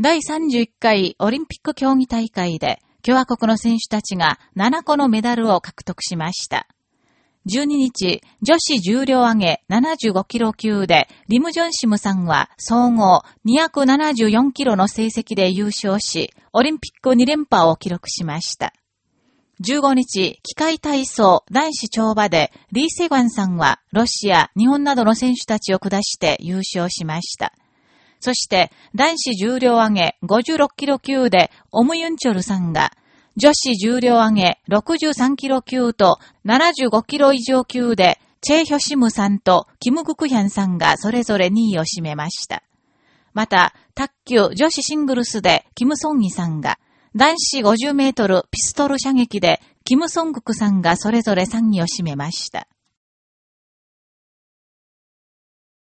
第31回オリンピック競技大会で共和国の選手たちが7個のメダルを獲得しました。12日、女子重量挙げ75キロ級で、リム・ジョンシムさんは総合274キロの成績で優勝し、オリンピック2連覇を記録しました。15日、機械体操男子跳馬で、リー・セガンさんはロシア、日本などの選手たちを下して優勝しました。そして、男子重量挙げ56キロ級で、オムユンチョルさんが、女子重量挙げ63キロ級と75キロ以上級で、チェ・ヒョシムさんとキム・グクヒャンさんがそれぞれ2位を占めました。また、卓球女子シングルスでキム・ソンギさんが、男子50メートルピストル射撃でキム・ソングクさんがそれぞれ3位を占めました。